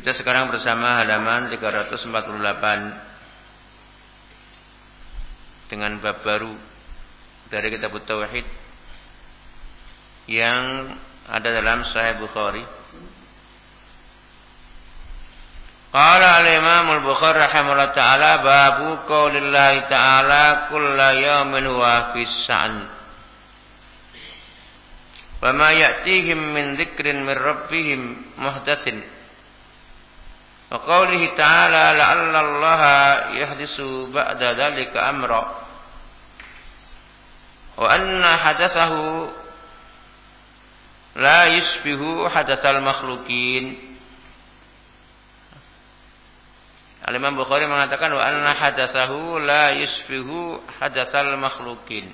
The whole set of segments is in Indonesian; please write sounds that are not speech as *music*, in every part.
Kita sekarang bersama halaman 348 dengan bab baru dari kitab Tauhid yang ada dalam Sahih Bukhari. Qala al-Imam al-Bukhari rahimahullah taala babu qaulillahi ta'ala kullu yawmin huwa fis sa'n. Wa ma ya'tihim min dzikrin min rabbihim muhdatsin Wa qawlihi ta'ala la'allallaha yahdisu ba'da dhalika amra. Wa anna hadathahu la yusbihu hadatsal makhluqin. Al-Imam Bukhari mengatakan wa anna hadatsahu la yusbihu hadatsal makhluqin.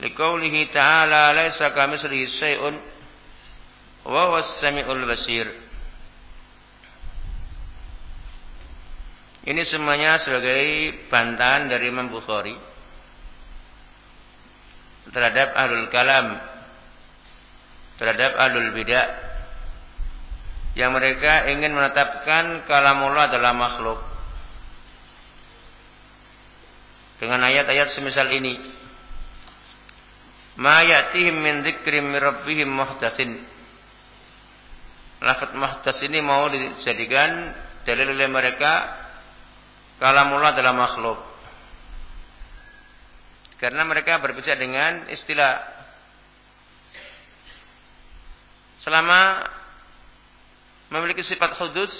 Liqaulihi ta'ala laisa kamitslihi syai'un wa huwas samiul basir. Ini semuanya sebagai bantahan dari Imam Bukhari terhadap ahlul kalam, terhadap ahlul bidah yang mereka ingin menetapkan kalamullah adalah makhluk. Dengan ayat-ayat semisal ini. Ma ya'tihim min dzikrim rabbihim muhdatsin. Lafaz muhdas ini mau dijadikan dalil oleh mereka kalamullah adalah makhluk. Karena mereka berbicara dengan istilah selama memiliki sifat khusus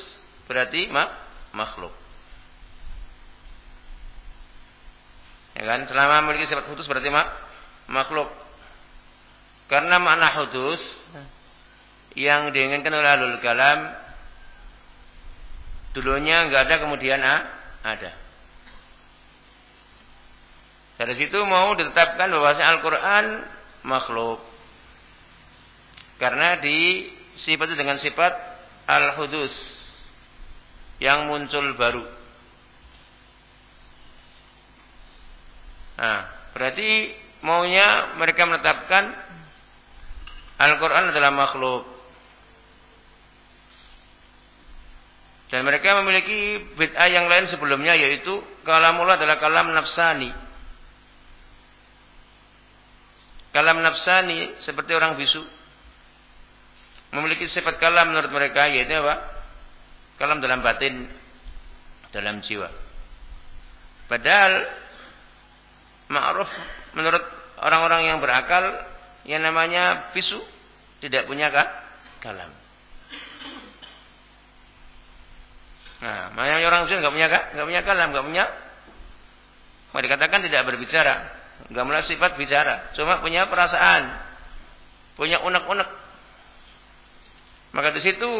berarti ma makhluk. Ya kan? Selama memiliki sifat khusus berarti ma makhluk. Karena makna khusus yang diinginkan oleh alul kalam dulunya enggak ada kemudian ah, ada. Dari situ mau ditetapkan bahwa Al-Quran makhluk. Karena disifati dengan sifat al-hudus yang muncul baru. Nah, berarti maunya mereka menetapkan Al-Quran adalah makhluk. Dan mereka memiliki bid'ah yang lain sebelumnya yaitu kalamullah adalah kalam nafsani. Kalam nafsani seperti orang bisu. Memiliki sifat kalam menurut mereka yaitu apa? Kalam dalam batin, dalam jiwa. Padahal ma'ruf menurut orang-orang yang berakal yang namanya bisu tidak punya kalam. Nah, makanya orang muslim nggak punya nggak punya kalam, nggak punya mau dikatakan tidak berbicara, nggak mulai sifat bicara, cuma punya perasaan, punya unek-unek. Maka di situ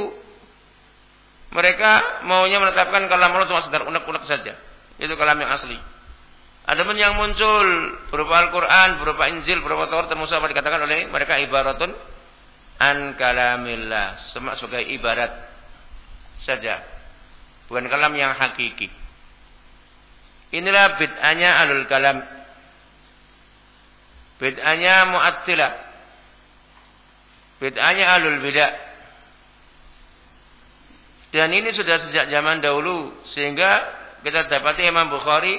mereka maunya menetapkan kalam Allah cuma sekedar unek-unek saja. Itu kalam yang asli. Ada pun yang muncul berupa Al-Quran, berupa Injil, berupa Taurat, termasuk apa dikatakan oleh mereka ibaratun an kalamillah. Sebagai ibarat saja bukan kalam yang hakiki. Inilah bid'ahnya alul kalam. Bid'ahnya mu'attilah. Bid'ahnya alul bid'ah. Dan ini sudah sejak zaman dahulu sehingga kita dapati Imam Bukhari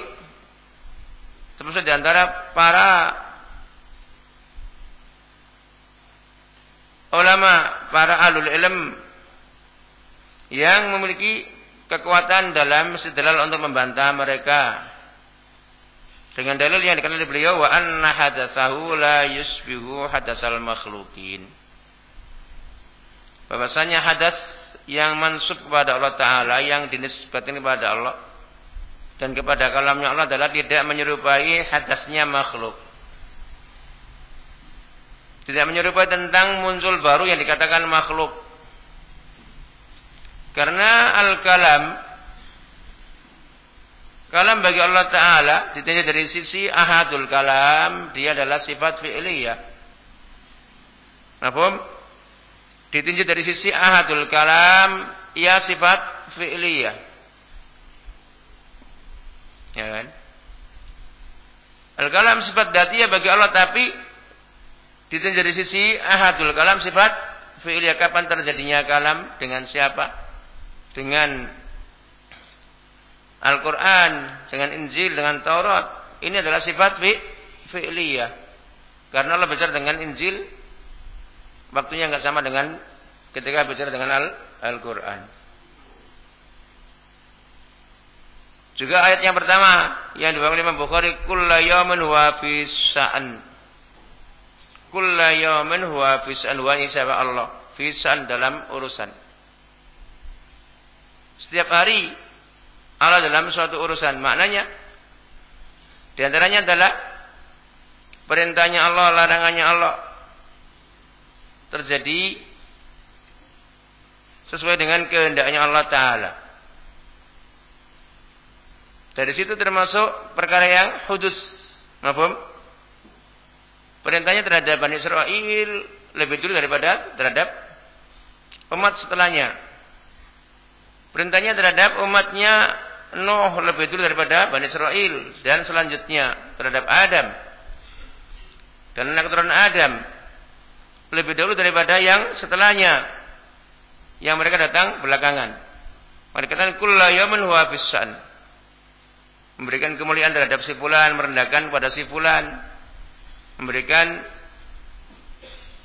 termasuk di antara para ulama, para alul ilm yang memiliki kekuatan dalam istidlal untuk membantah mereka dengan dalil yang dikenal oleh beliau wa anna hadatsahu la yusbihu hadatsal makhlukin. Bahwasanya hadas yang mansub kepada Allah taala yang dinisbatkan kepada Allah dan kepada kalamnya Allah adalah tidak menyerupai hadasnya makhluk. Tidak menyerupai tentang muncul baru yang dikatakan makhluk. Karena al-kalam Kalam bagi Allah Ta'ala ditinjau dari sisi ahadul kalam. Dia adalah sifat fi'liyah. Nafum? Ditinjau dari sisi ahadul kalam. Ia sifat fi'liyah. Ya kan? Al-kalam sifat datiyah bagi Allah. Tapi ditinjau dari sisi ahadul kalam sifat fi'liyah. Kapan terjadinya kalam? Dengan siapa? Dengan Al-Quran, dengan Injil, dengan Taurat. Ini adalah sifat fi fi'liyah. Karena Allah bicara dengan Injil, waktunya nggak sama dengan ketika bicara dengan Al-Quran. Juga ayat yang pertama yang dibawa Imam Bukhari, "Kulla yawmin huwa fi sa'an." Kulla yawmin huwa fi sa'an wa Allah. Fi sa'an dalam urusan. Setiap hari Allah dalam suatu urusan. Maknanya di antaranya adalah perintahnya Allah, larangannya Allah terjadi sesuai dengan kehendaknya Allah taala. Dari situ termasuk perkara yang hudus. Maafum? Perintahnya terhadap Bani Israel lebih dulu daripada terhadap umat setelahnya. Perintahnya terhadap umatnya Nuh lebih dulu daripada Bani Israel dan selanjutnya terhadap Adam dan anak keturunan Adam lebih dulu daripada yang setelahnya yang mereka datang belakangan. Mereka katakan kullu yawmin huwa. Memberikan kemuliaan terhadap si fulan, merendahkan pada si fulan, memberikan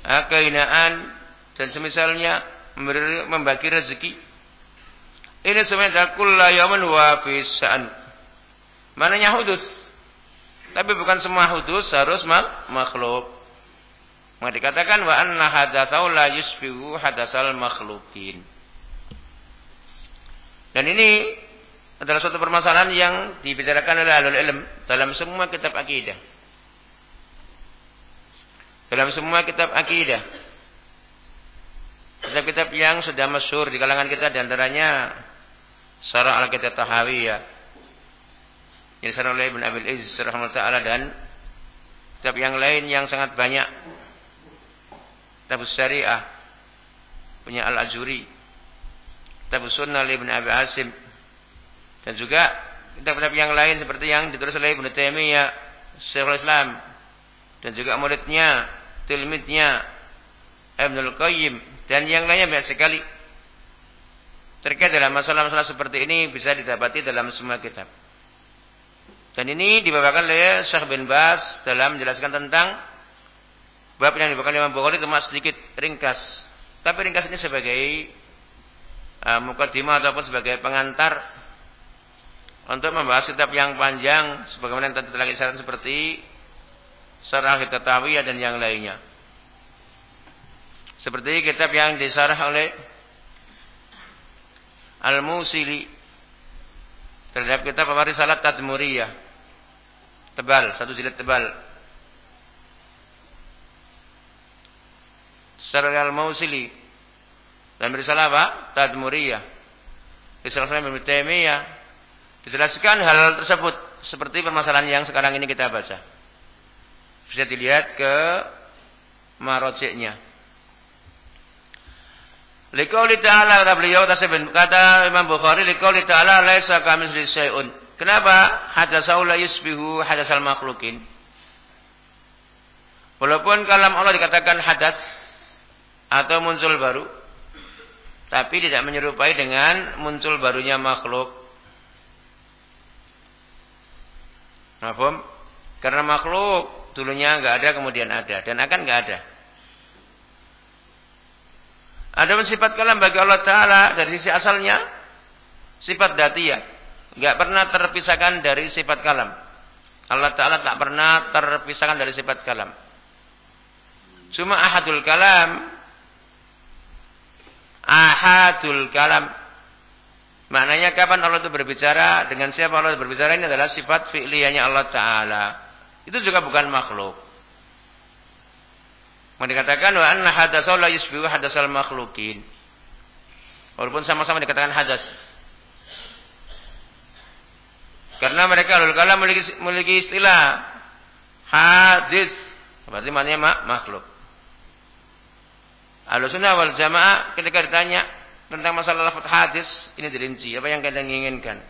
ah, kehinaan dan semisalnya memberi, membagi rezeki ini adalah kulla yawman wa fisa'an. Mananya hudus. Tapi bukan semua hudus harus makhluk. Maka dikatakan wa anna hadatsau la yusbihu hadasal makhlukin. Dan ini adalah suatu permasalahan yang dibicarakan oleh alul ilm dalam semua kitab akidah. Dalam semua kitab akidah. Kitab-kitab yang sudah masyhur di kalangan kita di antaranya Sarah Al-Qidah Tahawiyah yang disarah oleh Ibn Abil Izz taala dan kitab yang lain yang sangat banyak. Kitab syariah punya Al-Ajuri kitab sunnah Ibn Abi Asim. Dan juga kitab-kitab yang lain seperti yang ditulis oleh Ibn Taimiyah Syekhul Islam. Dan juga muridnya tilmidnya Ibn Al-Qayyim dan yang lainnya banyak sekali terkait dalam masalah-masalah seperti ini bisa didapati dalam semua kitab. Dan ini dibawakan oleh Syekh bin Bas dalam menjelaskan tentang bab yang dibawakan Imam Bukhari cuma sedikit ringkas. Tapi ringkas ini sebagai uh, mukadimah ataupun sebagai pengantar untuk membahas kitab yang panjang sebagaimana yang tadi telah disebutkan seperti Sarah Hitatawiyah dan yang lainnya. Seperti kitab yang disarah oleh Al-Musili terhadap kitab Risalah Tadmuriyah. Tebal, satu jilid tebal. Syarah Al-Musili dan risalah apa? Tadmuriyah. Risalah Ibnu Taimiyah dijelaskan hal tersebut seperti permasalahan yang sekarang ini kita baca. Bisa dilihat ke marojeknya. Liqauli ta'ala kata beliau kata Imam Bukhari liqauli ta'ala laisa kamitsli syai'un. Kenapa? Hadatsau la yusbihu hadasal makhlukin. Walaupun kalam Allah dikatakan hadas atau muncul baru, tapi tidak menyerupai dengan muncul barunya makhluk. Mahfum? Karena makhluk dulunya enggak ada kemudian ada dan akan enggak ada. Ada sifat kalam bagi Allah Ta'ala dari sisi asalnya sifat datiyah. Enggak pernah terpisahkan dari sifat kalam. Allah Ta'ala tak pernah terpisahkan dari sifat kalam. Cuma ahadul kalam. Ahadul kalam. Maknanya kapan Allah itu berbicara, dengan siapa Allah berbicara ini adalah sifat fi'liyahnya Allah Ta'ala. Itu juga bukan makhluk. Mau dikatakan wa anna hadasau la yusbihu hadasal makhlukin. Walaupun sama-sama dikatakan hadas. Karena mereka alul kalam memiliki, memiliki istilah hadis. Berarti maknanya mak, makhluk. Al-Sunnah wal Jamaah ketika ditanya tentang masalah lafaz hadis, ini dirinci. Apa yang kalian inginkan?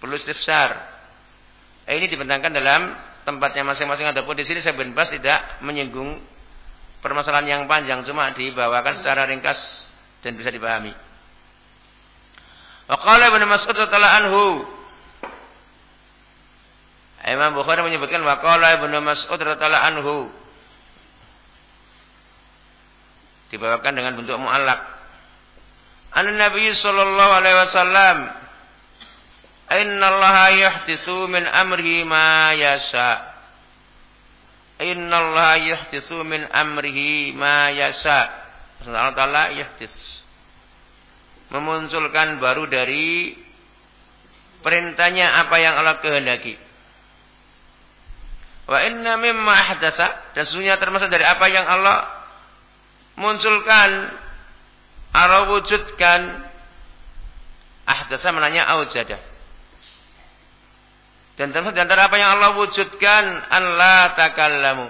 Perlu istifsar. Eh, ini dibentangkan dalam tempatnya masing-masing ataupun di sini saya Bas tidak menyinggung permasalahan yang panjang cuma dibawakan secara ringkas dan bisa dipahami. Wa qala Ibnu Mas'ud radhiyallahu anhu Imam Bukhari menyebutkan waqala Ibnu Mas'ud radhiyallahu anhu dibawakan dengan bentuk muallak. An Nabi sallallahu alaihi wasallam Inna Allah yahtithu min amrihi ma yasha. Inna Allah yahtithu min amrihi ma yasha. Allah Ta'ala yahtith. Memunculkan baru dari perintahnya apa yang Allah kehendaki. Wa inna mimma ahdatsa dan sesungguhnya termasuk dari apa yang Allah munculkan atau wujudkan ahdatsa menanya aujada. Dan termasuk antara apa yang Allah wujudkan Allah takallamu.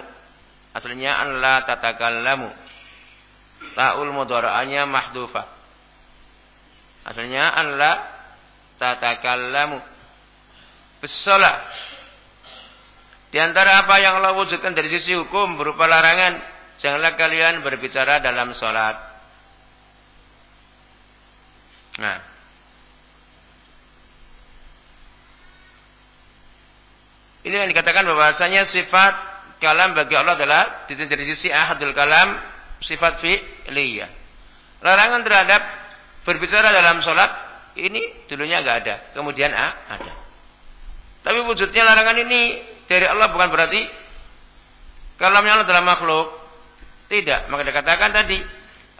Aslinya Allah tatakallamu. Ta'ul mudhara'anya mahdufa. Aslinya Allah tatakallamu. Bisalah di antara apa yang Allah wujudkan dari sisi hukum berupa larangan, janganlah kalian berbicara dalam sholat. Nah, ini yang dikatakan bahwasanya sifat kalam bagi Allah adalah dari sisi ahadul kalam sifat fi'liyah. Larangan terhadap berbicara dalam sholat ini dulunya nggak ada, kemudian ah, ada. Tapi wujudnya larangan ini dari Allah bukan berarti kalamnya Allah adalah makhluk. Tidak. Maka dikatakan tadi,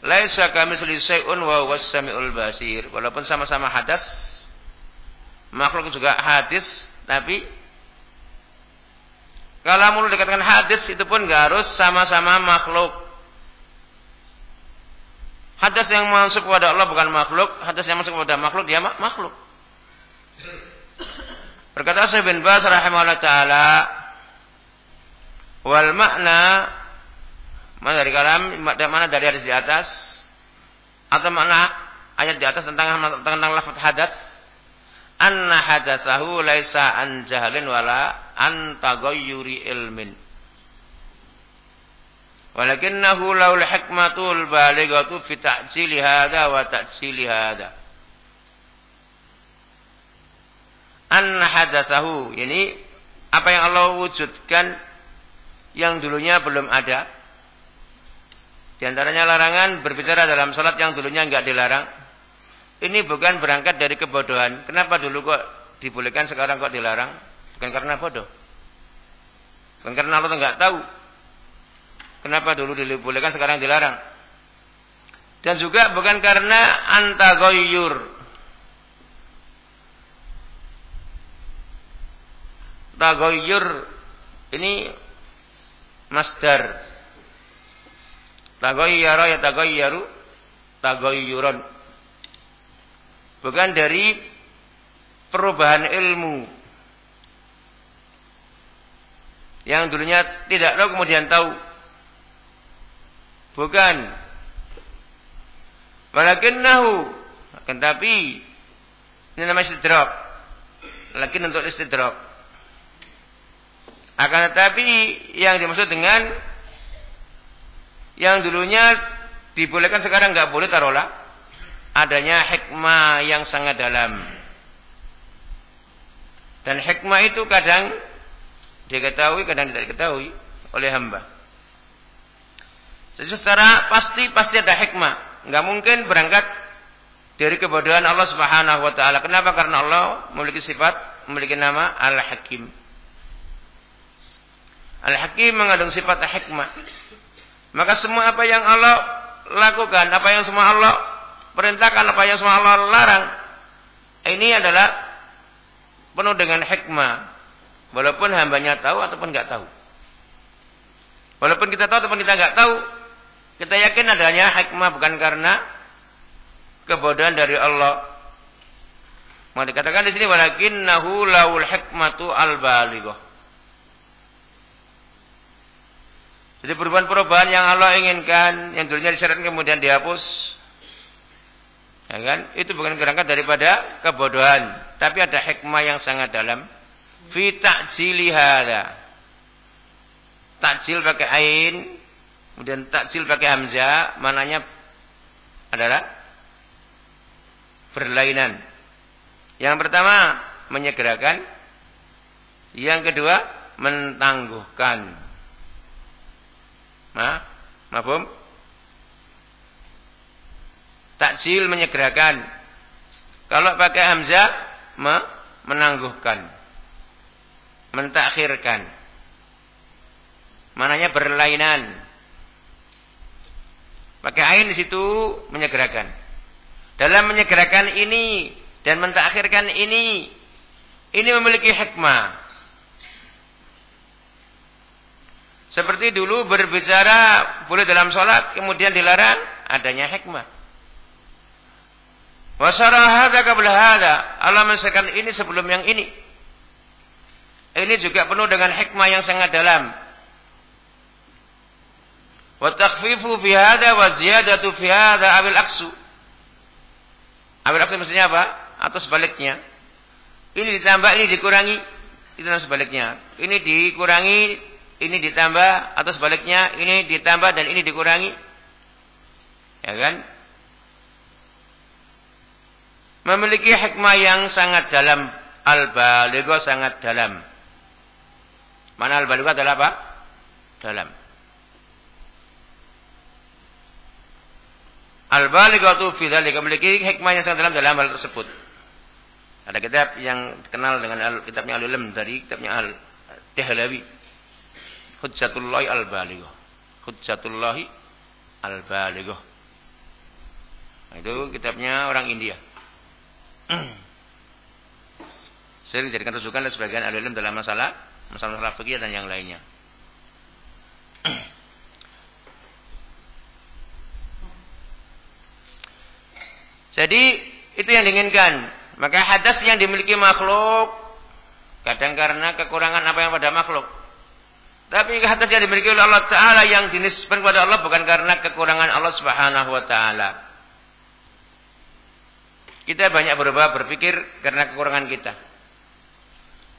laisa kamitsli syai'un wa huwas samiul basir. Walaupun sama-sama hadas, makhluk juga hadis, tapi kalau mulu dikatakan hadis itu pun nggak harus sama-sama makhluk. Hadas yang masuk kepada Allah bukan makhluk, hadas yang masuk kepada makhluk dia makhluk. Berkata Syekh bin Baz rahimahullah taala wal makna mana dari kalam mana dari hadis di atas atau makna ayat di atas tentang tentang lafaz hadas anna hadatsahu laisa an jahlin wala an taghayyuri ilmin. Walakinnahu laul hikmatul balighatu fi ta'jili hadha wa ta'jili hadha. An hadatsahu ini apa yang Allah wujudkan yang dulunya belum ada. Di antaranya larangan berbicara dalam salat yang dulunya enggak dilarang ini bukan berangkat dari kebodohan. Kenapa dulu kok dibolehkan sekarang kok dilarang? Bukan karena bodoh. Bukan karena Allah enggak tahu. Kenapa dulu dibolehkan sekarang dilarang? Dan juga bukan karena antagoyur. Tagoyur ini masdar. Tagoyyara ya tagoyyaru tagoyyuran. Bukan dari perubahan ilmu. Yang dulunya tidak tahu kemudian tahu. Bukan. Walakinnahu akan tapi ini namanya istidrak. Lagi untuk istidrak. Akan tetapi yang dimaksud dengan yang dulunya dibolehkan sekarang nggak boleh taruhlah adanya hikmah yang sangat dalam. Dan hikmah itu kadang diketahui, kadang tidak diketahui oleh hamba. Secara pasti pasti ada hikmah. Enggak mungkin berangkat dari kebodohan Allah Subhanahu wa taala. Kenapa? Karena Allah memiliki sifat, memiliki nama Al-Hakim. Al-Hakim mengandung sifat hikmah. Maka semua apa yang Allah lakukan, apa yang semua Allah perintahkan, apa yang Allah larang, ini adalah penuh dengan hikmah. Walaupun hambanya tahu ataupun nggak tahu. Walaupun kita tahu ataupun kita nggak tahu, kita yakin adanya hikmah bukan karena kebodohan dari Allah. Mau dikatakan di sini walakinnahu laul hikmatu al-balighah. Jadi perubahan-perubahan yang Allah inginkan, yang dulunya disyaratkan kemudian dihapus. Ya kan? Itu bukan kerangka daripada kebodohan, tapi ada hikmah yang sangat dalam. Fi ta'jili hadza. Takjil pakai ain, kemudian takjil pakai hamzah, mananya adalah berlainan. Yang pertama menyegerakan, yang kedua mentangguhkan. Ma, mafhum? Takjil menyegerakan. Kalau pakai hamzah me, menangguhkan. Mentakhirkan. Mananya berlainan. Pakai ain di situ menyegerakan. Dalam menyegerakan ini dan mentakhirkan ini ini memiliki hikmah. Seperti dulu berbicara boleh dalam sholat, kemudian dilarang, adanya hikmah. Wasarah qabla hadza. Allah mensekan ini sebelum yang ini. Ini juga penuh dengan hikmah yang sangat dalam. Wa takhfifu fi hadza wa ziyadatu fi abil aksu. Abil aksu maksudnya apa? Atau sebaliknya. Ini ditambah, ini dikurangi. Itu sebaliknya. Ini dikurangi, ini ditambah atau sebaliknya ini ditambah dan ini dikurangi. Ya kan? Memiliki hikmah yang sangat dalam. Al-baligho sangat dalam. Mana al-baligho adalah apa? Dalam. Al-baligho itu fidzalika memiliki hikmah yang sangat dalam dalam hal tersebut. Ada kitab yang dikenal dengan kitabnya Al-Ulum dari kitabnya Al-Tihlawi. Hujjatullahi al-balighah. Hujjatullahi al-balighah. Nah, itu kitabnya orang India. *clears throat* Sering dijadikan rujukan oleh sebagian ahli dalam masalah masalah-masalah fikih dan yang lainnya. *clears throat* Jadi itu yang diinginkan. Maka hadas yang dimiliki makhluk kadang karena kekurangan apa yang pada makhluk. Tapi hadas yang dimiliki oleh Allah Ta'ala yang dinisbahkan kepada Allah bukan karena kekurangan Allah Subhanahu Wa Ta'ala. Kita banyak berubah berpikir karena kekurangan kita.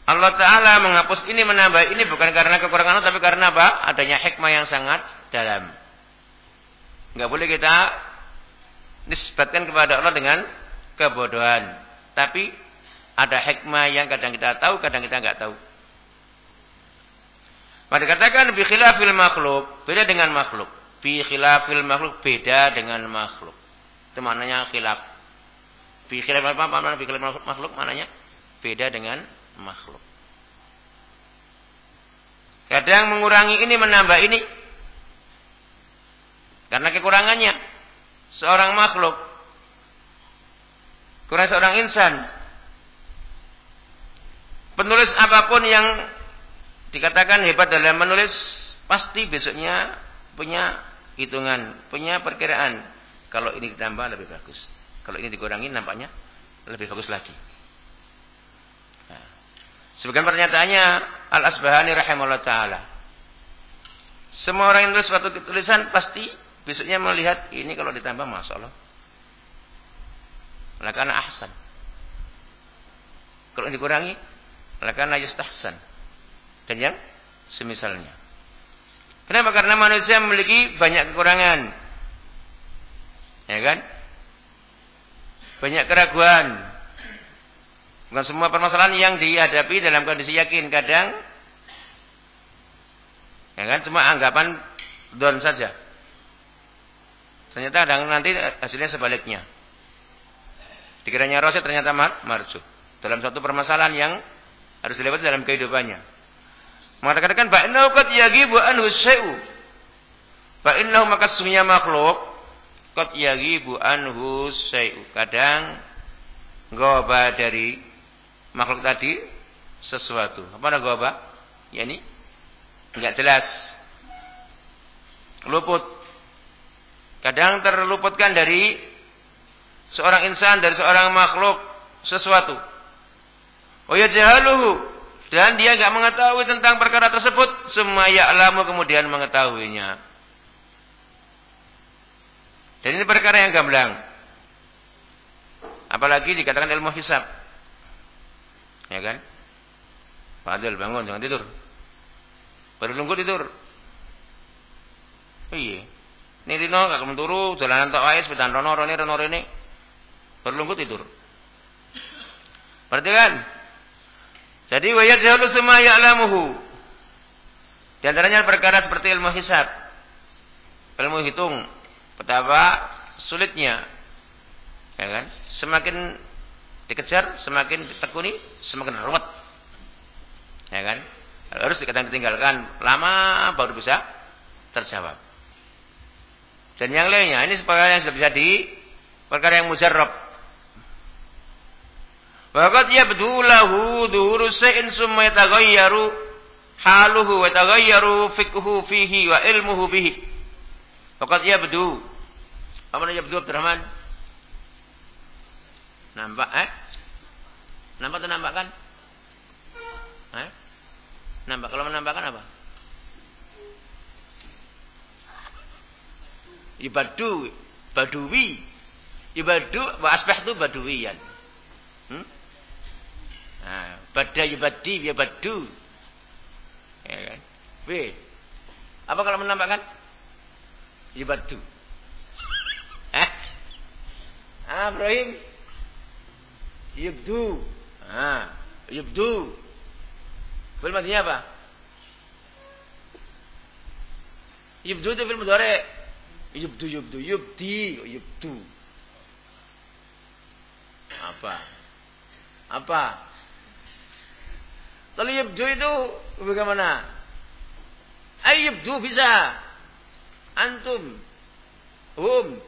Allah Ta'ala menghapus ini menambah ini bukan karena kekurangan tapi karena apa? Adanya hikmah yang sangat dalam. Enggak boleh kita nisbatkan kepada Allah dengan kebodohan. Tapi ada hikmah yang kadang kita tahu, kadang kita enggak tahu. Maka dikatakan bi khilafil makhluk, beda dengan makhluk. Bi khilafil makhluk beda dengan makhluk. Itu maknanya khilaf. Bi khilaf apa? Apa makna bi khilaf makhluk? Maknanya beda dengan makhluk. Kadang mengurangi ini menambah ini. Karena kekurangannya seorang makhluk kurang seorang insan penulis apa pun yang dikatakan hebat dalam menulis, pasti besoknya punya hitungan, punya perkiraan. Kalau ini ditambah lebih bagus. Kalau ini dikurangi nampaknya lebih bagus lagi. Nah. Sebagian pernyataannya Al-Asbahani rahimahullah ta'ala. Semua orang yang tulis suatu tulisan pasti besoknya melihat ini kalau ditambah Masya Allah. Lakana ahsan. Kalau dikurangi, lakana yustahsan dan yang semisalnya. Kenapa? Karena manusia memiliki banyak kekurangan. Ya kan? Banyak keraguan. Bukan semua permasalahan yang dihadapi dalam kondisi yakin. Kadang ya kan cuma anggapan don saja. Ternyata kadang nanti hasilnya sebaliknya. Dikiranya rosyad ternyata mar marju. Dalam satu permasalahan yang harus dilewati dalam kehidupannya. Mengatakan ba'innahu qad yagibu anhu syai'u. Ba'innahu maka makhluk qad yagibu anhu syai'u. Kadang goba dari makhluk tadi sesuatu. Apa nama goba? Ya ini enggak jelas. Luput Kadang terluputkan dari seorang insan, dari seorang makhluk sesuatu. Oh ya jahaluhu dan dia enggak mengetahui tentang perkara tersebut, semua ya'lamu kemudian mengetahuinya. Dan ini perkara yang gamblang. Apalagi dikatakan ilmu hisab. Ya kan? Fadil bangun jangan tidur. Baru nunggu tidur. Iya. Ini dino gak kemen turu, jalanan tok wae sepedan rono rene rono rene. Berlungkut tidur. Berarti kan? Jadi wa yajhalu semua ya'lamuhu. Di antaranya perkara seperti ilmu hisab. Ilmu hitung. Betapa sulitnya. Ya kan? Semakin dikejar, semakin ditekuni, semakin ruwet. Ya kan? Harus dikatakan ditinggalkan lama baru bisa terjawab. Dan yang lainnya ini perkara yang sudah bisa di perkara yang mujarrab. Waqad yabdu lahu dhuhuru shay'in summa haluhu wa yataghayyaru fiqhu fihi wa ilmuhu bihi. Waqad yabdu. Apa namanya yabdu Abdurrahman? Nampak eh? Nampak atau nampak kan? Eh? Nampak. Kalau menampakkan apa? Ibadu, badui. Ibadu, wa asbah itu baduwiyan. Hmm? Nah, bada ibadi, ya badu. Ya kan? B. Apa kalau menampakkan? Ibadu. Eh? Ah, Ibrahim. Yubdu. Ah, yubdu. Film apa? Yubdu itu film mudhari. Yubdu yubdu yubdi yubdu. Apa? Apa? Lalu yubdu itu bagaimana? Ayyubdu bisa. Antum. Hum.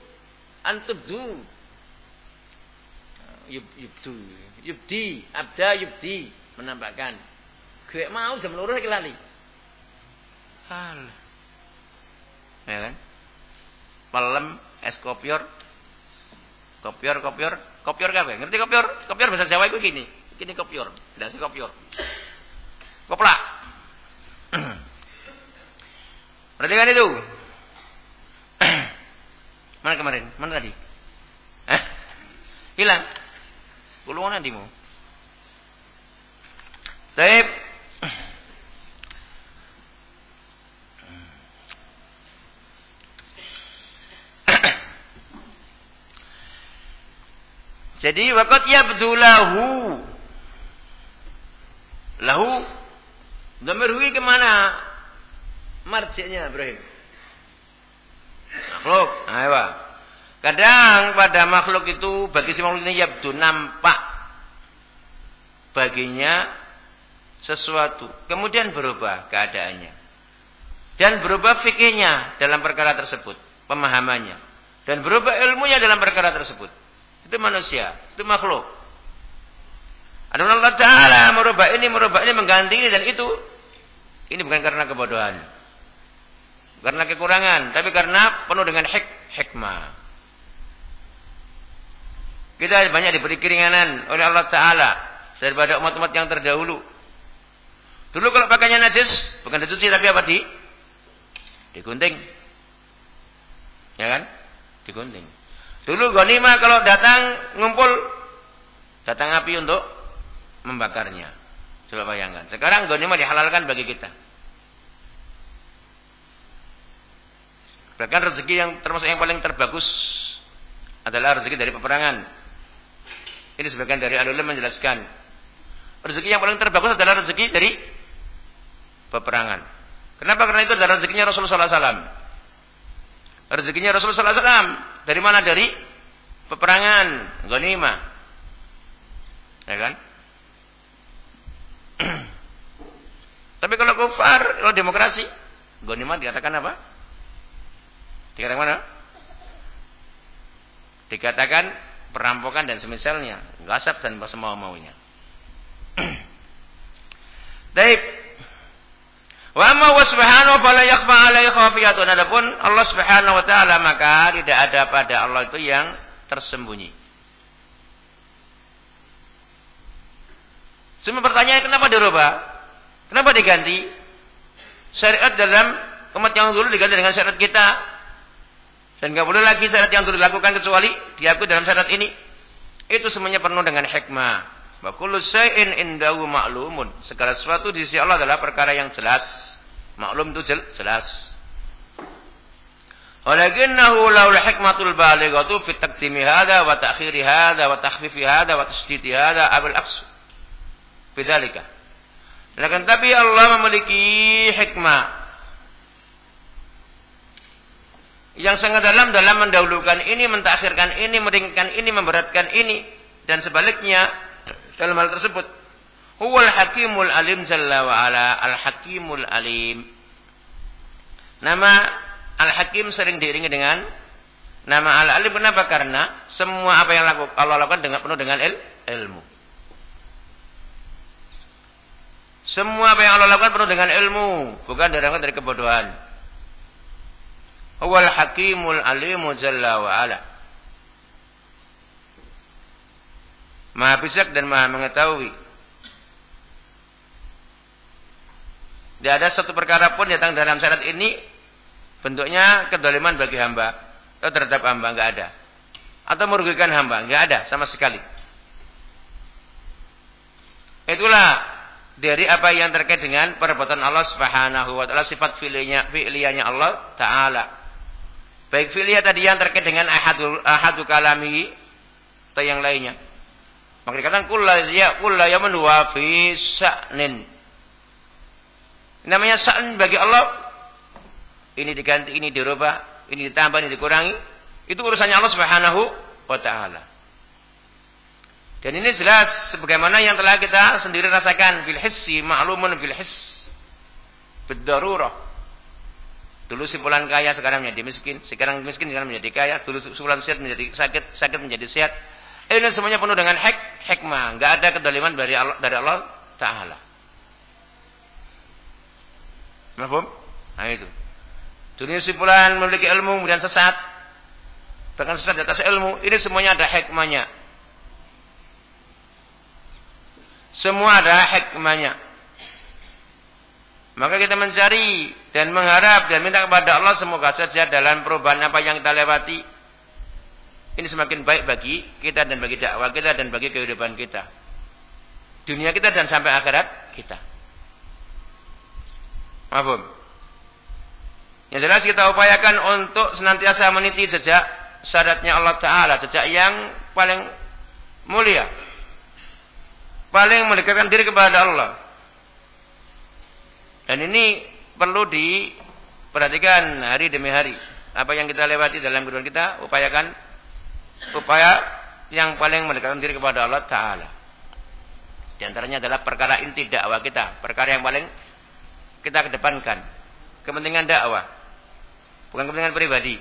Antum du. Yub, yubdu. Yubdi. Abda yubdi. Menampakkan. Gue mau zaman lurus lali. Hal. Ya kan? pelem, es kopior, kopior, kopior, kopior apa? Ngerti kopior? Kopior bahasa Jawa itu gini, gini kopior, tidak sih kopior. Koplak. *clears throat* Perhatikan itu. Mana kemarin? Mana tadi? Eh? Hilang. Kulungan nantimu. Taib. Jadi waqat yabdulahu. Lahu Dhamir hui ke mana? Marjiknya Ibrahim. Makhluk. Ayo. Kadang pada makhluk itu bagi si makhluk ini yabdu nampak baginya sesuatu. Kemudian berubah keadaannya. Dan berubah fikihnya dalam perkara tersebut. Pemahamannya. Dan berubah ilmunya dalam perkara tersebut. Itu manusia, itu makhluk. Allah Ta'ala merubah ini, merubah ini, mengganti ini dan itu. Ini bukan karena kebodohan. Karena kekurangan, tapi karena penuh dengan hik hikmah. Kita banyak diberi keringanan oleh Allah Ta'ala daripada umat-umat yang terdahulu. Dulu kalau pakainya najis, bukan dicuci tapi apa di? Digunting. Ya kan? Digunting. Dulu Ghanimah kalau datang ngumpul datang api untuk membakarnya. Coba bayangkan. Sekarang Ghanimah dihalalkan bagi kita. Bahkan rezeki yang termasuk yang paling terbagus adalah rezeki dari peperangan. Ini sebagian dari alulul menjelaskan. Rezeki yang paling terbagus adalah rezeki dari peperangan. Kenapa? Karena itu adalah rezekinya Rasulullah SAW. Rezekinya Rasulullah SAW. Dari mana? Dari peperangan. Ghanimah. Ya kan? *clears throat* Tapi kalau kufar, kalau demokrasi, ghanimah dikatakan apa? Dikatakan mana? Dikatakan perampokan dan semisalnya. Gasap dan semua maunya. Taib. *clears throat* Wa amma wa subhanahu fala yakhfa alaihi khafiyatun. Adapun Allah Subhanahu wa taala maka tidak ada pada Allah itu yang tersembunyi. Cuma pertanyaan kenapa dirubah? Kenapa diganti? Syariat dalam umat yang dulu diganti dengan syariat kita. Dan nggak boleh lagi syariat yang dulu dilakukan kecuali diakui dalam syariat ini. Itu semuanya penuh dengan hikmah. Wa kullu syai'in indahu ma'lumun. Segala sesuatu di sisi Allah adalah perkara yang jelas. Maklum itu jelas. Walakinnahu laul hikmatul balighatu fi taqdimi hadha wa ta'khiri hadha wa takhfifi hadha wa tashdidi hadha abil aqsu. Bidzalika. Akan tapi Allah memiliki hikmah yang sangat dalam dalam mendahulukan ini, mentakhirkan ini, meringankan ini, memberatkan ini dan sebaliknya dalam hal tersebut. Huwal Hakimul Alim Jalla wa ala Al-Hakimul Alim. Nama Al-Hakim sering diiringi dengan nama Al-Alim kenapa? Karena semua apa yang Allah lakukan dengan penuh dengan il, ilmu. Semua apa yang Allah lakukan penuh dengan ilmu, bukan dari dari kebodohan. Huwal Hakimul Alimu Jalla wa ala. Maha bijak dan maha mengetahui. Tidak ada satu perkara pun datang dalam syarat ini bentuknya kedoliman bagi hamba atau terhadap hamba nggak ada. Atau merugikan hamba nggak ada sama sekali. Itulah dari apa yang terkait dengan perbuatan Allah Subhanahu wa taala sifat fi'liyanya Allah taala. Baik fi'liyah tadi yang terkait dengan ahadul ahadu kalami atau yang lainnya. Maka dikatakan kulla ya kulla yaman wa fi sa'nin. Namanya sa'n bagi Allah ini diganti, ini dirubah, ini ditambah, ini dikurangi. Itu urusannya Allah Subhanahu wa taala. Dan ini jelas sebagaimana yang telah kita sendiri rasakan fil hissi ma'lumun fil hiss bidarurah. Dulu si pulang kaya sekarang menjadi miskin, sekarang miskin sekarang menjadi kaya, dulu pulang sehat menjadi sakit, sakit menjadi sehat. Ini semuanya penuh dengan hik, hikmah. Enggak ada kedaliman dari Allah, dari Allah Ta'ala. Mahfum? Nah itu. Dunia simpulan memiliki ilmu kemudian sesat. Bahkan sesat di atas ilmu. Ini semuanya ada hikmahnya. Semua ada hikmahnya. Maka kita mencari dan mengharap dan minta kepada Allah semoga saja dalam perubahan apa yang kita lewati ini semakin baik bagi kita dan bagi dakwah kita dan bagi kehidupan kita. Dunia kita dan sampai akhirat kita. Mahfum. Yang jelas kita upayakan untuk senantiasa meniti jejak syaratnya Allah Ta'ala. Jejak yang paling mulia. Paling mendekatkan diri kepada Allah. Dan ini perlu diperhatikan hari demi hari. Apa yang kita lewati dalam kehidupan kita, upayakan upaya yang paling mendekatkan diri kepada Allah Ta'ala. Di antaranya adalah perkara inti dakwah kita. Perkara yang paling kita kedepankan. Kepentingan dakwah. Bukan kepentingan pribadi.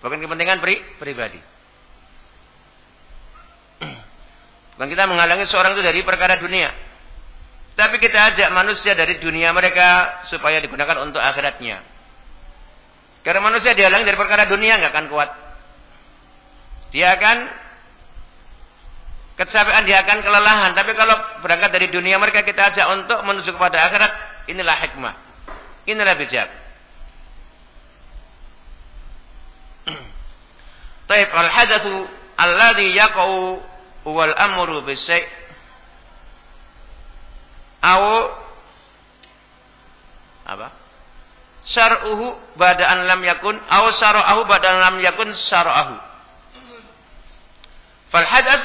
Bukan kepentingan pri pribadi. *clears throat* Bukan kita menghalangi seorang itu dari perkara dunia. Tapi kita ajak manusia dari dunia mereka supaya digunakan untuk akhiratnya. Karena manusia dihalang dari perkara dunia nggak akan kuat. Dia akan kecapean, dia akan kelelahan. Tapi kalau berangkat dari dunia mereka kita ajak untuk menuju kepada akhirat, inilah hikmah. Inilah bijak. *clears throat* Taib al-hadatsu alladhi yaqau wal amru bisai' au apa? syar'uhu bada'an lam yakun aw syara'ahu bada'an lam yakun syara'ahu. Fal hadas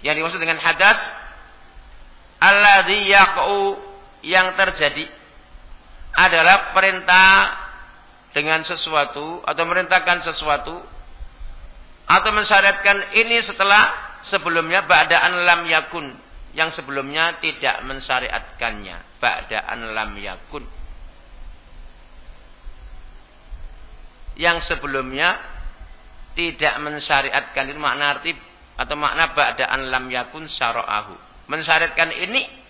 yang dimaksud dengan hadas alladzi yaqa'u yang terjadi adalah perintah dengan sesuatu atau merintahkan sesuatu atau mensyariatkan ini setelah sebelumnya ba'daan lam yakun yang sebelumnya tidak mensyariatkannya ba'daan lam yakun yang sebelumnya tidak mensyariatkan itu makna arti atau makna ba'daan lam yakun syara'ahu mensyariatkan ini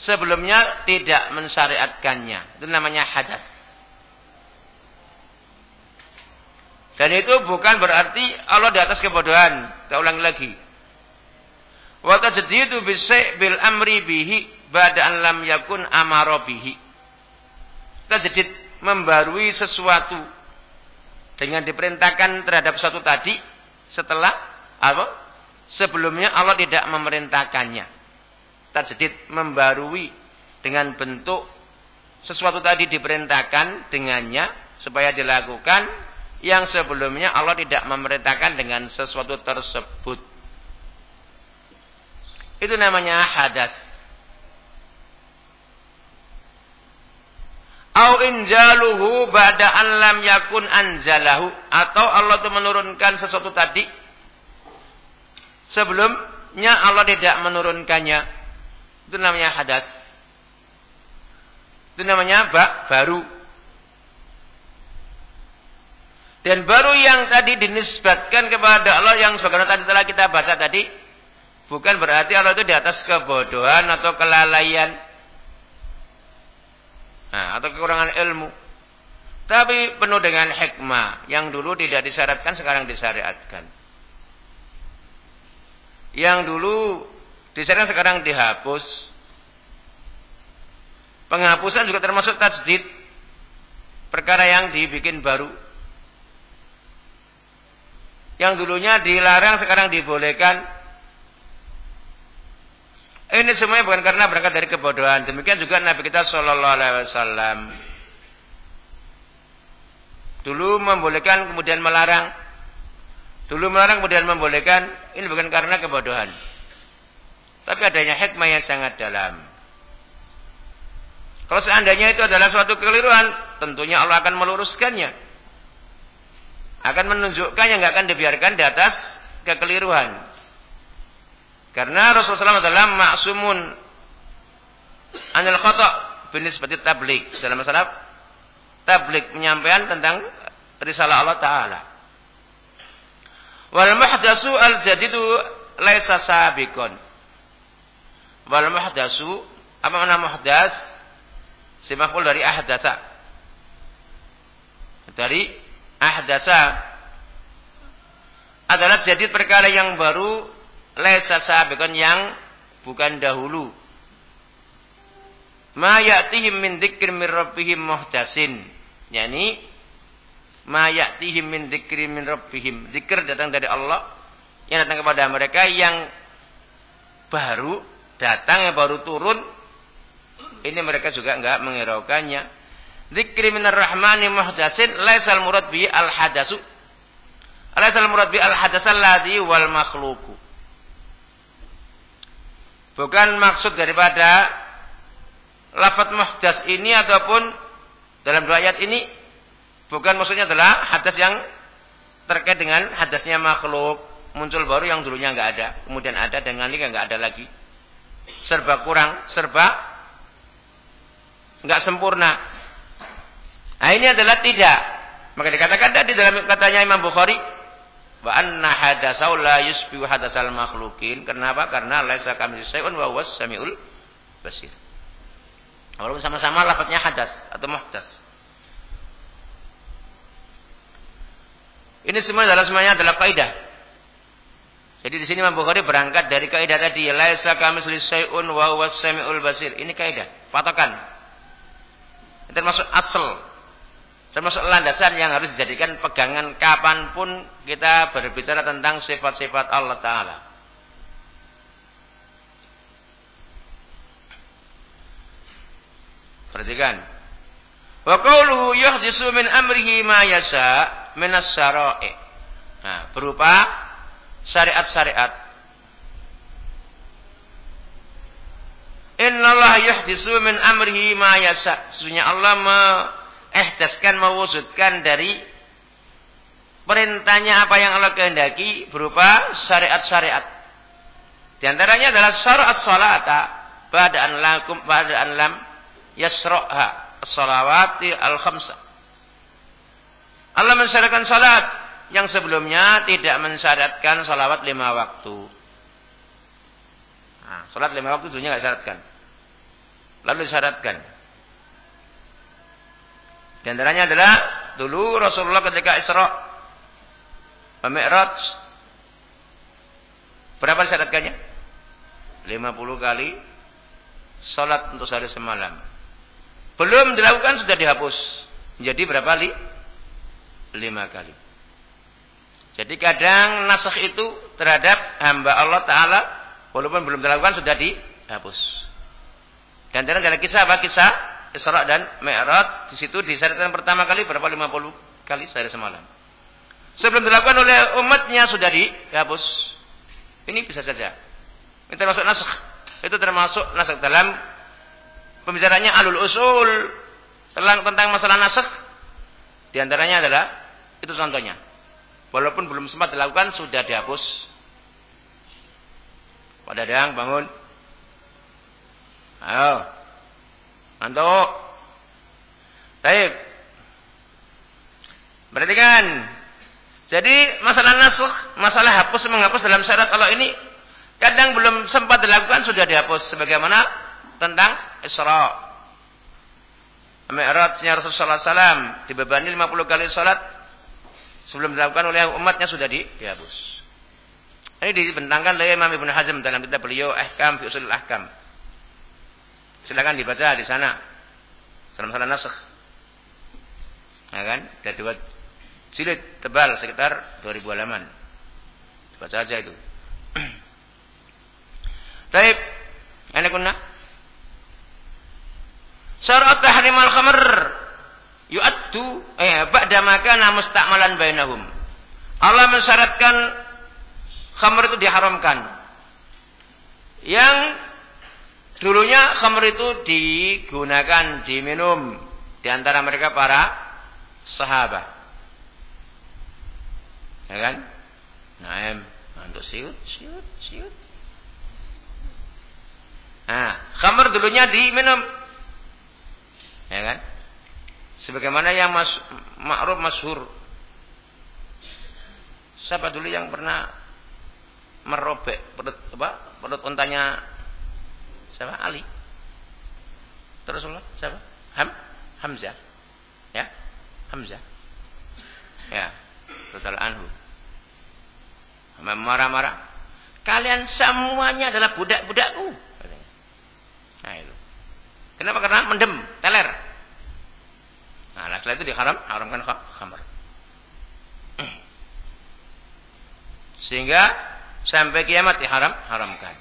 sebelumnya tidak mensyariatkannya. Itu namanya hadas. Dan itu bukan berarti Allah di atas kebodohan. Kita ulangi lagi. Wa tajdidu bisai' bil amri bihi ba'da lam yakun amara bihi. Tajdid membarui sesuatu dengan diperintahkan terhadap sesuatu tadi setelah apa? Sebelumnya Allah tidak memerintahkannya tajdid membarui dengan bentuk sesuatu tadi diperintahkan dengannya supaya dilakukan yang sebelumnya Allah tidak memerintahkan dengan sesuatu tersebut. Itu namanya hadas. Au injaluhu ba'da an lam yakun anjalahu atau Allah itu menurunkan sesuatu tadi sebelumnya Allah tidak menurunkannya itu namanya hadas. Itu namanya bak baru. Dan baru yang tadi dinisbatkan kepada Allah yang sebagaimana tadi telah kita baca tadi. Bukan berarti Allah itu di atas kebodohan atau kelalaian. Nah, atau kekurangan ilmu. Tapi penuh dengan hikmah. Yang dulu tidak disyaratkan, sekarang disyariatkan. Yang dulu di sana sekarang dihapus. Penghapusan juga termasuk tajdid. Perkara yang dibikin baru. Yang dulunya dilarang sekarang dibolehkan. Ini semuanya bukan karena berangkat dari kebodohan. Demikian juga Nabi kita Shallallahu Alaihi Wasallam. Dulu membolehkan kemudian melarang. Dulu melarang kemudian membolehkan. Ini bukan karena kebodohan. Tapi adanya hikmah yang sangat dalam. Kalau seandainya itu adalah suatu kekeliruan, tentunya Allah akan meluruskannya. Akan menunjukkannya, nggak akan dibiarkan di atas kekeliruan. Karena Rasulullah SAW adalah maksumun anil khata binis seperti tablik dalam masalah tablik penyampaian tentang risalah Allah Taala. Wal muhdasu al jadidu laisa sabikon. Wal muhdasu, apa makna muhdas? Si maf'ul dari ahdasa. Dari ahdasa adalah jadi perkara yang baru laisa sabiqan yang bukan dahulu. Ma ya'tihim min dzikrin min rabbihim muhdasin. Yani ma ya'tihim min dzikrin min rabbihim. Zikir datang dari Allah yang datang kepada mereka yang baru datang yang baru turun ini mereka juga enggak menghiraukannya zikri minar rahmani muhdasin laisal murad bi al hadasu laisal murad bi al hadasal ladhi wal makhluku bukan maksud daripada lafaz muhdas ini ataupun dalam dua ayat ini bukan maksudnya adalah hadas yang terkait dengan hadasnya makhluk muncul baru yang dulunya enggak ada kemudian ada dan nanti enggak ada lagi serba kurang, serba enggak sempurna. Nah, ini adalah tidak. Maka dikatakan tadi dalam katanya Imam Bukhari, wa anna hadasau la yusbihu hadasal makhlukin. Kenapa? Karena laisa kami syai'un wa huwas samiul basir. Walaupun sama-sama lafadznya hadas atau muhdas. Ini semua adalah semuanya adalah kaidah jadi di sini Imam Bukhari berangkat dari kaidah tadi, laisa kamisli syai'un wa huwas samiul basir. Ini kaidah, patokan. Termasuk asal. Termasuk landasan yang harus dijadikan pegangan kapan pun kita berbicara tentang sifat-sifat Allah Ta'ala. Perhatikan. Wa qawluhu yuhdisu min amrihi ma yasha min as-sara'i. Nah, berupa syariat-syariat. Innallaha yuhdisu min amrihi ma yasa. Sesungguhnya Allah mengihdaskan, mewujudkan dari perintahnya apa yang Allah kehendaki berupa syariat-syariat. Di antaranya adalah syariat salata an lakum an lam yasra'ha as-salawati al-khamsa. Allah mensyariatkan salat yang sebelumnya tidak mensyaratkan salawat lima waktu. Nah, salat lima waktu dulunya nggak syaratkan. Lalu disyaratkan. Di antaranya adalah dulu Rasulullah ketika Isra Mi'raj berapa disyaratkannya? 50 kali salat untuk sehari semalam. Belum dilakukan sudah dihapus. Jadi berapa kali? Lima kali. Jadi kadang nasakh itu terhadap hamba Allah Ta'ala walaupun belum dilakukan sudah dihapus. Dan dalam kisah apa? Kisah Isra dan Mi'raj di situ disyaratkan pertama kali berapa 50 kali sehari semalam. Sebelum dilakukan oleh umatnya sudah dihapus. Ini bisa saja. Ini termasuk nasakh. Itu termasuk nasakh dalam pembicaranya alul usul tentang masalah nasakh. Di antaranya adalah itu contohnya. Walaupun belum sempat dilakukan sudah dihapus. Pada dang bangun. Ayo. Antuk. Baik. Perhatikan. Jadi masalah nasuh, masalah hapus menghapus dalam syarat Allah ini kadang belum sempat dilakukan sudah dihapus sebagaimana tentang Isra. Mi'rajnya Rasulullah SAW dibebani 50 kali salat sebelum dilakukan oleh umatnya sudah di, dihapus. Ini dibentangkan oleh Imam Ibnu Hazm dalam kitab beliau Ahkam fi Usul Ahkam. Silakan dibaca di sana. Dalam masalah nasakh. Ya kan? Ada dua jilid tebal sekitar 2000 halaman. Baca aja itu. *clears throat* Taib. Ini kunna. Syarat tahrim al-khamr yu'addu eh ba'da makana musta'malan bainahum. Allah mensyaratkan khamr itu diharamkan. Yang dulunya khamr itu digunakan, diminum di antara mereka para sahabat. Ya kan? Naem, untuk siut, siut, siut. Nah, khamr dulunya diminum. Ya kan? Sebagaimana yang mas, ma'ruf masyhur. Siapa dulu yang pernah merobek perut apa? Perut untanya siapa? Ali. Terus Allah siapa? Ham? Hamzah. Ya? Hamzah. Ya. Total anhu. Marah-marah. Kalian semuanya adalah budak-budakku. Nah itu. Kenapa? Karena mendem, teler. Nah, setelah itu diharam, haramkan khamar. *clears throat* Sehingga sampai kiamat diharam, haramkan.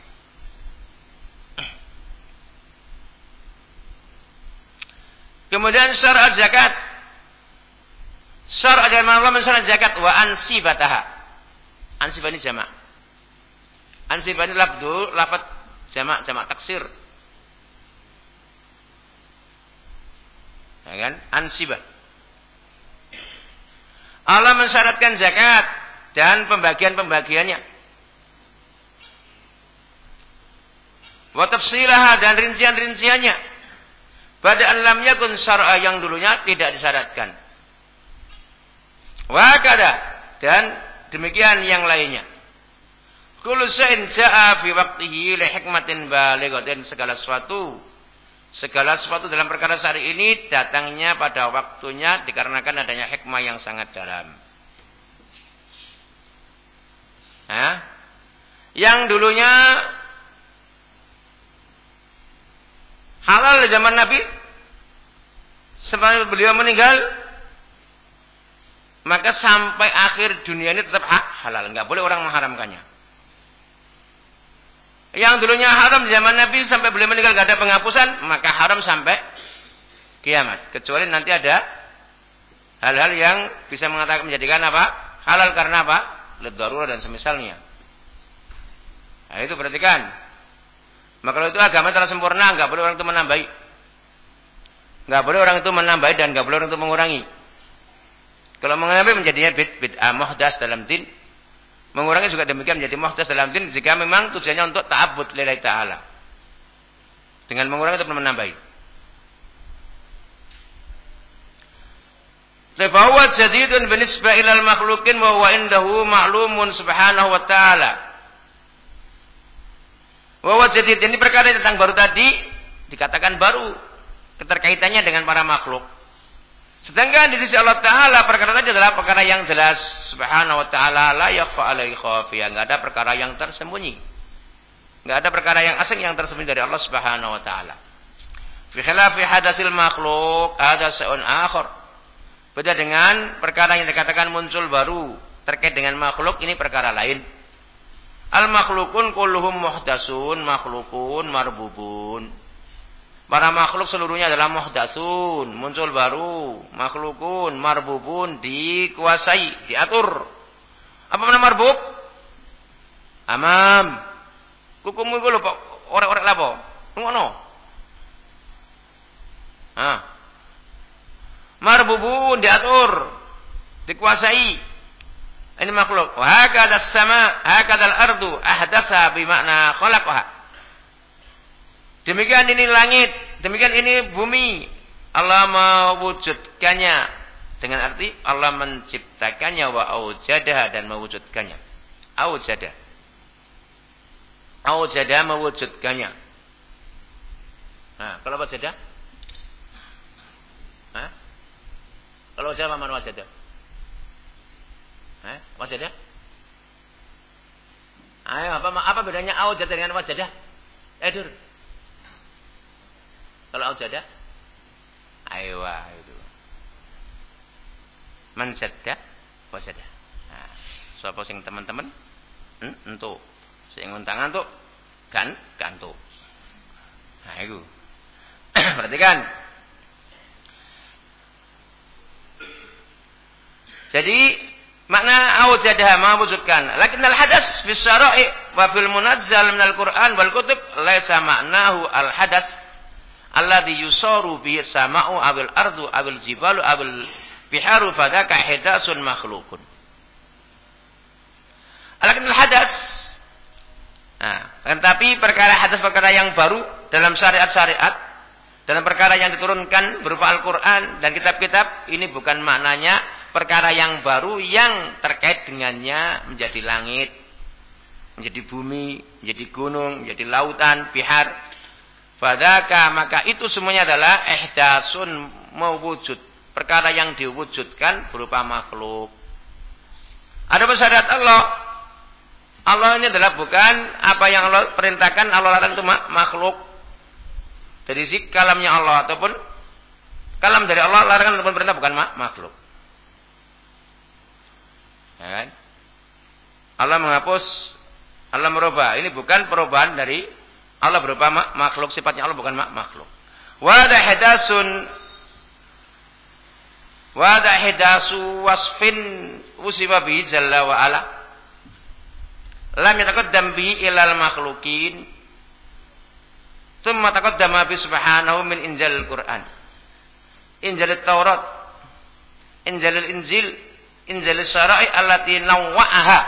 Kemudian syarat zakat. Syarat ajaran Allah mensyarat zakat wa ansibataha. Ansibah ini jamak. Ansibah ini lafdu, lafad jamak, jamak taksir. Ya kan? Ansibah. Allah mensyaratkan zakat dan pembagian-pembagiannya. Wa tafsilaha dan rincian-rinciannya. Pada alam yakun syar'a yang dulunya tidak disyaratkan. Wa kada dan demikian yang lainnya. Kullu syai'in ja'a fi waqtihi li hikmatin balighatin segala sesuatu Segala sesuatu dalam perkara sehari ini datangnya pada waktunya dikarenakan adanya hikmah yang sangat dalam. Hah? Yang dulunya halal zaman Nabi sampai beliau meninggal maka sampai akhir dunia ini tetap halal, nggak boleh orang mengharamkannya. Yang dulunya haram zaman Nabi sampai beliau meninggal gak ada penghapusan, maka haram sampai kiamat. Kecuali nanti ada hal-hal yang bisa mengatakan menjadikan apa? Halal karena apa? Ledarurah dan semisalnya. Nah, itu perhatikan. Maka kalau itu agama telah sempurna, nggak boleh orang itu menambahi. Nggak boleh orang itu menambahi dan nggak boleh orang itu mengurangi. Kalau mengambil menjadinya bid bid'ah muhdas dalam din. Mengurangi juga demikian menjadi muhdas dalam din jika memang tujuannya untuk ta'abbud lillahi ta'ala. Dengan mengurangi atau menambahi. Fahuwa jadidun binisbah ilal makhlukin wa huwa indahu ma'lumun subhanahu wa ta'ala. Wa huwa jadid. Ini perkara tentang baru tadi dikatakan baru keterkaitannya dengan para makhluk. Sedangkan di sisi Allah Ta'ala perkara tadi adalah perkara yang jelas. Subhanahu wa ta'ala la yakfa alaihi khafiyah. Enggak ada perkara yang tersembunyi. Enggak ada perkara yang asing yang tersembunyi dari Allah Subhanahu wa ta'ala. Fi khilafi hadasil makhluk ada se'un akhir. Beda dengan perkara yang dikatakan muncul baru terkait dengan makhluk ini perkara lain. Al makhlukun kulluhum muhdasun makhlukun marbubun. Para makhluk seluruhnya adalah muhdatsun, muncul baru, makhlukun, marbubun, dikuasai, diatur. Apa mana marbub? Amam. Kukum iku lho, orek-orek lapo? Ngono. Ah. Marbubun diatur, dikuasai. Ini makhluk. Wa hakadha sama hakadha al-ardu ahdasa bi makna khalaqaha. Demikian ini langit, demikian ini bumi. Allah mewujudkannya dengan arti Allah menciptakannya wa aujadah dan mewujudkannya. Aujadah. Aujadah mewujudkannya. Nah, kalau wajadah? Hah? Kalau wajadah mana wajadah? Hah? Wajadah? Ayo, apa apa bedanya aujadah dengan wajadah? Eh, kalau aujadah? Aywa itu. Man sadda wasada. Nah, sapa sing teman-teman? Hmm, entuk. Sing untangan tuh kan gantuk. Nah, itu. *clears throat* Perhatikan. Jadi makna aujadah mewujudkan. Lakin al hadas fi syara'i wa fil munazzal min al Qur'an wal kutub laisa maknahu al hadas alladhi yusaru bihi sama'u awil ardu awil jibalu awil biharu fadaka hidasun makhlukun. Alakin hadas. Nah, tetapi perkara hadas perkara yang baru dalam syariat-syariat dalam perkara yang diturunkan berupa Al-Quran dan kitab-kitab ini bukan maknanya perkara yang baru yang terkait dengannya menjadi langit, menjadi bumi, menjadi gunung, menjadi lautan, bihar, Fadaka maka itu semuanya adalah ihdasun mewujud. Perkara yang diwujudkan berupa makhluk. Ada syariat Allah. Allah ini adalah bukan apa yang Allah perintahkan Allah larang itu makhluk. Dari kalamnya Allah ataupun kalam dari Allah larangan ataupun perintah bukan makhluk. Ya kan? Allah menghapus, Allah merubah. Ini bukan perubahan dari Allah berupa makhluk, sifatnya Allah bukan makhluk. Wada hidasun Wada hidasu wasfin usiba bihi jalla wa ala. Lam yataqaddam bihi ilal makhlukin. Thumma taqaddama bi subhanahu min injal Qur'an. Injal Taurat. Injal Injil. Injal Syara'i allati nawwa'aha.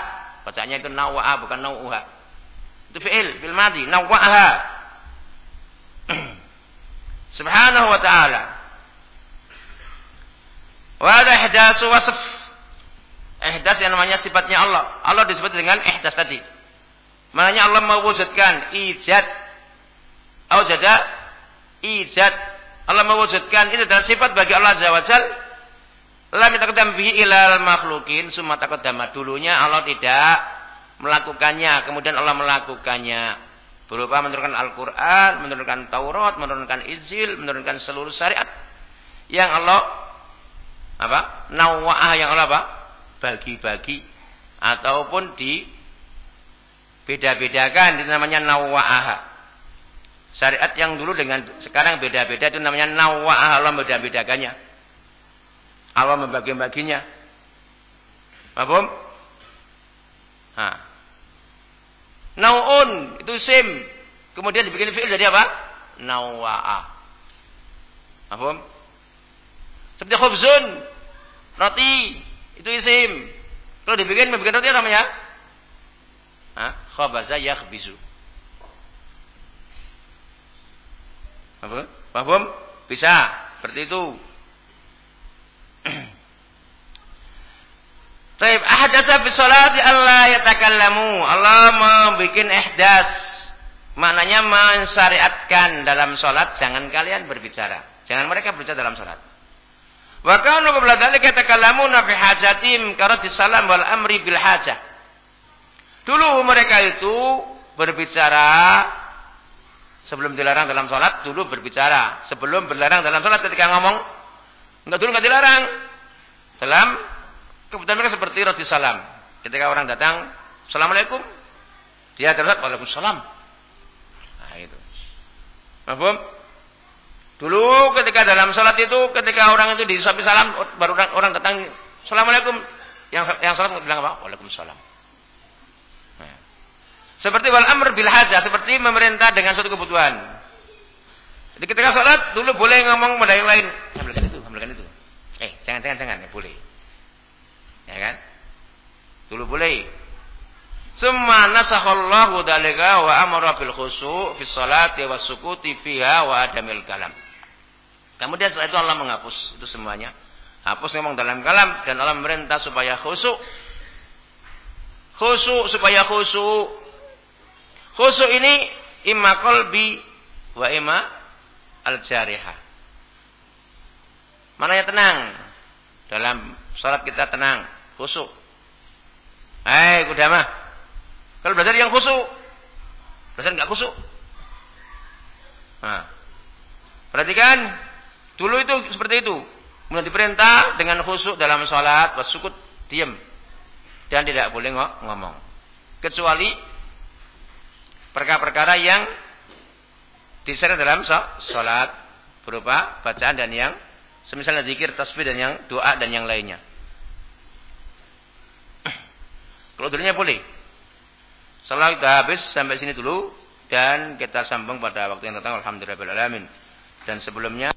Bacanya itu nawwa'a bukan naw'uha. Itu fi'il bil madi, nawwa'ha. *clears throat* Subhanahu wa ta'ala. Wa ada ihdasu wasf. Ihdas yang namanya sifatnya Allah. Allah disebut dengan ihdas tadi. Maknanya Allah mewujudkan ijad. Aujada ijad. Allah mewujudkan itu adalah sifat bagi Allah Azza wa Jal. Lam yataqaddam bihi ilal makhlukin summa taqaddama. Dulunya Allah tidak melakukannya, kemudian Allah melakukannya. Berupa menurunkan Al-Quran, menurunkan Taurat, menurunkan Injil, menurunkan seluruh syariat. Yang Allah apa? Nawa'ah yang Allah apa? Bagi-bagi ataupun di beda-bedakan itu namanya nawa'ah. Syariat yang dulu dengan sekarang beda-beda itu namanya nawa'ah Allah beda-bedakannya. Allah membagi-baginya. Paham? Nah, Nau'un itu sim. Kemudian dibikin fi'il jadi apa? Nawa'a. Apa? Seperti khubzun, roti, itu isim. Kalau dibikin membuat roti namanya? Hah? Khabaza yakhbizu. Apa? Paham? Bisa. Seperti itu. Baik, ahdasa fi salati Allah yatakallamu. Allah membuat ihdas. Maknanya mensyariatkan dalam salat jangan kalian berbicara. Jangan mereka berbicara dalam salat. Wa kanu qabla dzalika yatakallamuna fi hajatim karati salam wal amri bil hajah. Dulu mereka itu berbicara sebelum dilarang dalam salat, dulu berbicara. Sebelum berlarang dalam salat ketika ngomong enggak dulu enggak dilarang. Dalam Kebetulan mereka seperti roti salam. Ketika orang datang, Assalamualaikum. Dia terlihat, Waalaikumsalam. Nah itu. Mahfum? Dulu ketika dalam salat itu, ketika orang itu disuapi salam, baru orang, orang datang, Assalamualaikum. Yang yang salat bilang apa? Waalaikumsalam. Nah. Seperti wal amr bil haja, seperti memerintah dengan suatu kebutuhan. Jadi ketika salat dulu boleh ngomong pada yang lain, ambilkan itu, ambilkan itu. Eh, jangan jangan jangan, ya, boleh. Ya kan? Dulu boleh. Summa nasakhallahu dalika wa amara bil khusu' fi sholati wa sukuti fiha wa adamil kalam. Kemudian setelah itu Allah menghapus itu semuanya. Hapus ngomong dalam kalam dan Allah memerintah supaya khusyuk. Khusyuk supaya khusyuk. Khusyuk ini imma qalbi wa imma al-jarihah. Mana yang tenang? Dalam salat kita tenang khusyuk. Hai kudama. Kalau belajar yang khusyuk. Belajar enggak khusyuk. Nah. Perhatikan. Dulu itu seperti itu. Kemudian diperintah dengan khusyuk dalam sholat. Wasukut. Diam. Dan tidak boleh ngomong. Kecuali. Perkara-perkara yang. Diseret dalam sholat. Berupa bacaan dan yang. Semisalnya zikir, tasbih dan yang doa dan yang lainnya. Kalau dulunya boleh. Setelah kita habis sampai sini dulu dan kita sambung pada waktu yang datang alhamdulillah alamin. Dan sebelumnya